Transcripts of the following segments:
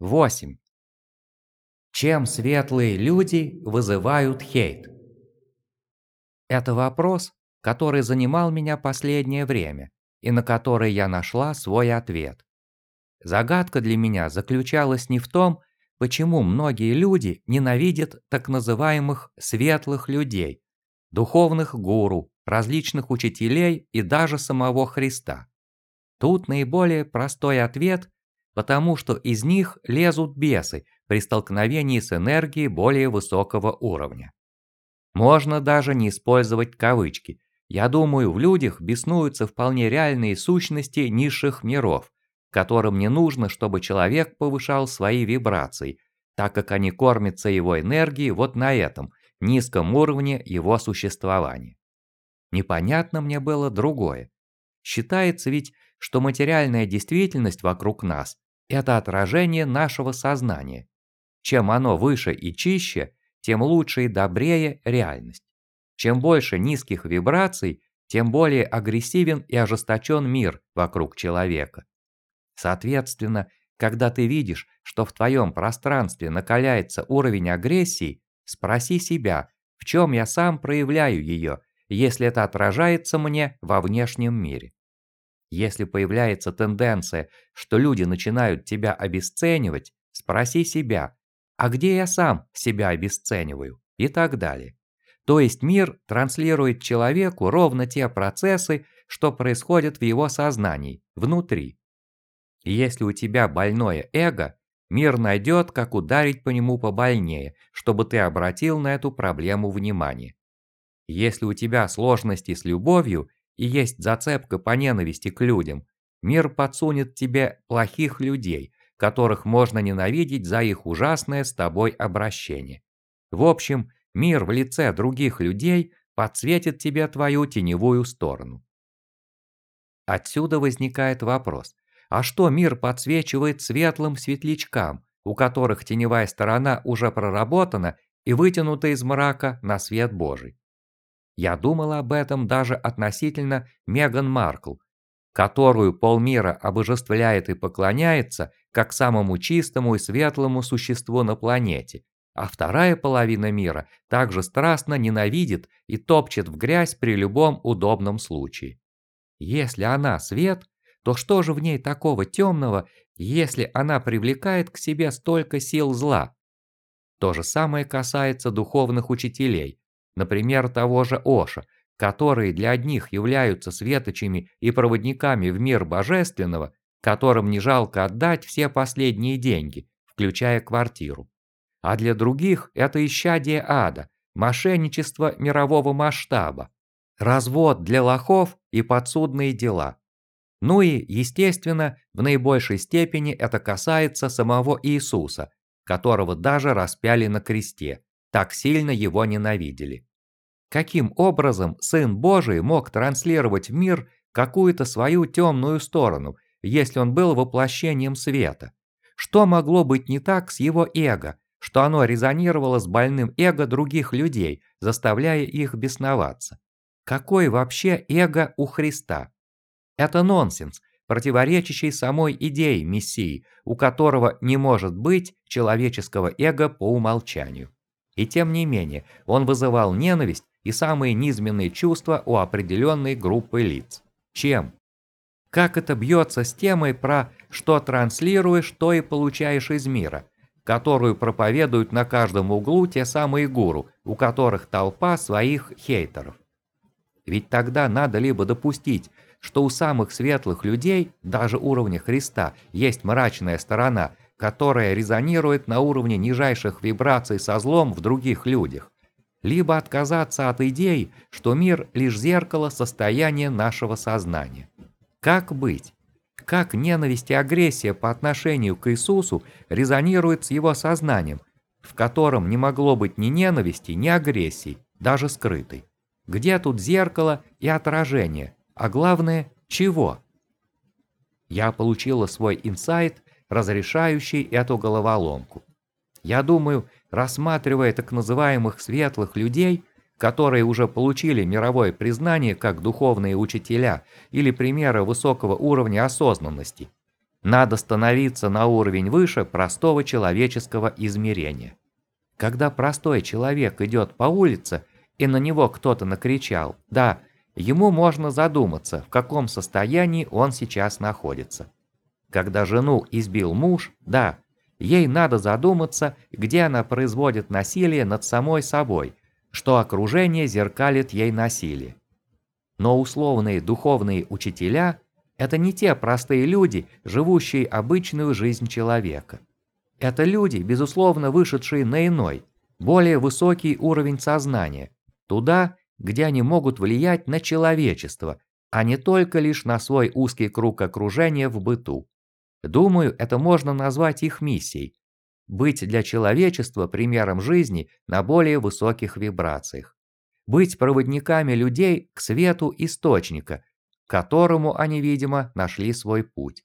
8. Чем светлые люди вызывают хейт? Это вопрос, который занимал меня последнее время, и на который я нашла свой ответ. Загадка для меня заключалась не в том, почему многие люди ненавидят так называемых «светлых людей», духовных гуру, различных учителей и даже самого Христа. Тут наиболее простой ответ потому что из них лезут бесы при столкновении с энергией более высокого уровня. Можно даже не использовать кавычки. Я думаю, в людях беснуются вполне реальные сущности низших миров, которым не нужно, чтобы человек повышал свои вибрации, так как они кормятся его энергией вот на этом, низком уровне его существования. Непонятно мне было другое. Считается ведь, что материальная действительность вокруг нас – это отражение нашего сознания. Чем оно выше и чище, тем лучше и добрее реальность. Чем больше низких вибраций, тем более агрессивен и ожесточен мир вокруг человека. Соответственно, когда ты видишь, что в твоем пространстве накаляется уровень агрессии, спроси себя, в чем я сам проявляю ее, если это отражается мне во внешнем мире. Если появляется тенденция, что люди начинают тебя обесценивать, спроси себя, а где я сам себя обесцениваю? И так далее. То есть мир транслирует человеку ровно те процессы, что происходят в его сознании, внутри. Если у тебя больное эго, мир найдет, как ударить по нему побольнее, чтобы ты обратил на эту проблему внимание. Если у тебя сложности с любовью и есть зацепка по ненависти к людям, мир подсунет тебе плохих людей, которых можно ненавидеть за их ужасное с тобой обращение. В общем, мир в лице других людей подсветит тебе твою теневую сторону. Отсюда возникает вопрос, а что мир подсвечивает светлым светлячкам, у которых теневая сторона уже проработана и вытянута из мрака на свет Божий? Я думал об этом даже относительно Меган Маркл, которую полмира обожествляет и поклоняется как самому чистому и светлому существу на планете, а вторая половина мира также страстно ненавидит и топчет в грязь при любом удобном случае. Если она свет, то что же в ней такого темного, если она привлекает к себе столько сил зла? То же самое касается духовных учителей, например, того же Оша, которые для одних являются светочами и проводниками в мир божественного, которым не жалко отдать все последние деньги, включая квартиру. А для других это исчадие ада, мошенничество мирового масштаба, развод для лохов и подсудные дела. Ну и, естественно, в наибольшей степени это касается самого Иисуса, которого даже распяли на кресте, так сильно его ненавидели. Каким образом Сын Божий мог транслировать в мир какую-то свою темную сторону, если он был воплощением света? Что могло быть не так с его эго, что оно резонировало с больным эго других людей, заставляя их бесноваться? Какой вообще эго у Христа? Это нонсенс, противоречащий самой идее Мессии, у которого не может быть человеческого эго по умолчанию. И тем не менее, он вызывал ненависть и самые низменные чувства у определенной группы лиц. Чем? Как это бьется с темой про «что транслируешь, то и получаешь из мира», которую проповедуют на каждом углу те самые гуру, у которых толпа своих хейтеров. Ведь тогда надо либо допустить, что у самых светлых людей, даже уровня Христа, есть мрачная сторона, которая резонирует на уровне нижайших вибраций со злом в других людях, либо отказаться от идей, что мир лишь зеркало состояния нашего сознания. Как быть? Как ненависть и агрессия по отношению к Иисусу резонирует с его сознанием, в котором не могло быть ни ненависти, ни агрессии, даже скрытой? Где тут зеркало и отражение, а главное, чего? Я получила свой инсайт, разрешающий эту головоломку. Я думаю, рассматривая так называемых светлых людей, которые уже получили мировое признание как духовные учителя или примеры высокого уровня осознанности, Надо становиться на уровень выше простого человеческого измерения. Когда простой человек идет по улице, и на него кто-то накричал, да, ему можно задуматься, в каком состоянии он сейчас находится. Когда жену избил муж, да, ей надо задуматься, где она производит насилие над самой собой, что окружение зеркалит ей насилие. Но условные духовные учителя – это не те простые люди, живущие обычную жизнь человека. Это люди, безусловно, вышедшие на иной, более высокий уровень сознания, туда, где они могут влиять на человечество, а не только лишь на свой узкий круг окружения в быту. Думаю, это можно назвать их миссией – быть для человечества примером жизни на более высоких вибрациях быть проводниками людей к свету источника, к которому они, видимо, нашли свой путь.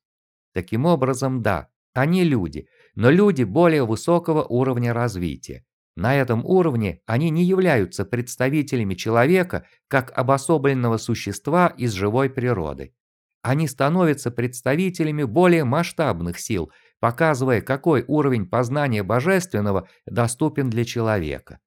Таким образом, да, они люди, но люди более высокого уровня развития. На этом уровне они не являются представителями человека как обособленного существа из живой природы. Они становятся представителями более масштабных сил, показывая, какой уровень познания божественного доступен для человека.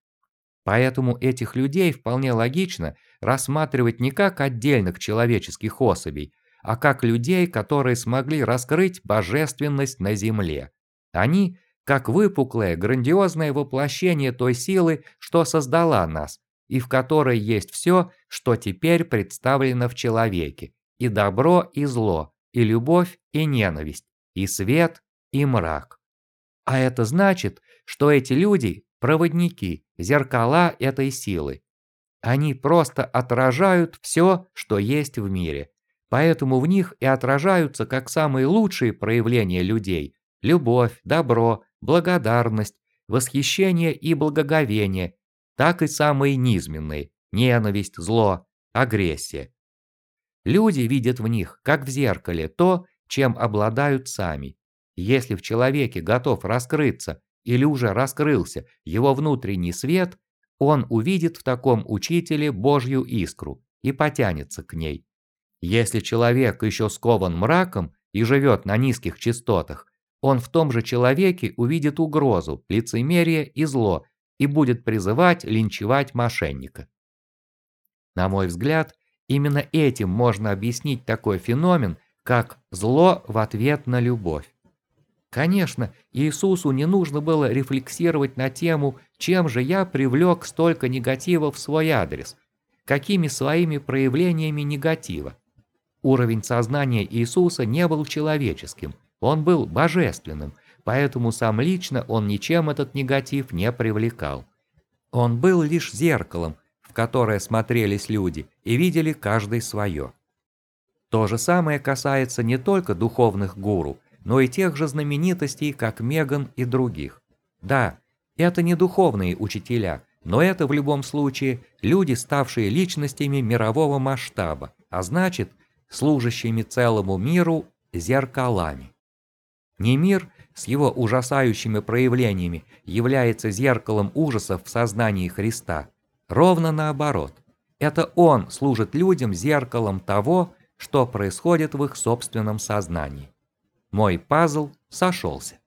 Поэтому этих людей вполне логично рассматривать не как отдельных человеческих особей, а как людей, которые смогли раскрыть божественность на земле. Они как выпуклое, грандиозное воплощение той силы, что создала нас, и в которой есть все, что теперь представлено в человеке, и добро, и зло, и любовь, и ненависть, и свет, и мрак. А это значит, что эти люди проводники, зеркала этой силы. Они просто отражают все, что есть в мире. Поэтому в них и отражаются как самые лучшие проявления людей – любовь, добро, благодарность, восхищение и благоговение, так и самые низменные – ненависть, зло, агрессия. Люди видят в них, как в зеркале, то, чем обладают сами. Если в человеке готов раскрыться или уже раскрылся его внутренний свет, он увидит в таком учителе Божью искру и потянется к ней. Если человек еще скован мраком и живет на низких частотах, он в том же человеке увидит угрозу, лицемерие и зло и будет призывать линчевать мошенника. На мой взгляд, именно этим можно объяснить такой феномен, как зло в ответ на любовь. Конечно, Иисусу не нужно было рефлексировать на тему, чем же я привлек столько негатива в свой адрес, какими своими проявлениями негатива. Уровень сознания Иисуса не был человеческим, он был божественным, поэтому сам лично он ничем этот негатив не привлекал. Он был лишь зеркалом, которое смотрелись люди и видели каждый свое. То же самое касается не только духовных гуру – но и тех же знаменитостей, как Меган и других. Да, это не духовные учителя, но это в любом случае люди, ставшие личностями мирового масштаба, а значит, служащими целому миру зеркалами. Не мир с его ужасающими проявлениями является зеркалом ужасов в сознании Христа. Ровно наоборот. Это он служит людям зеркалом того, что происходит в их собственном сознании. Мой пазл сошелся.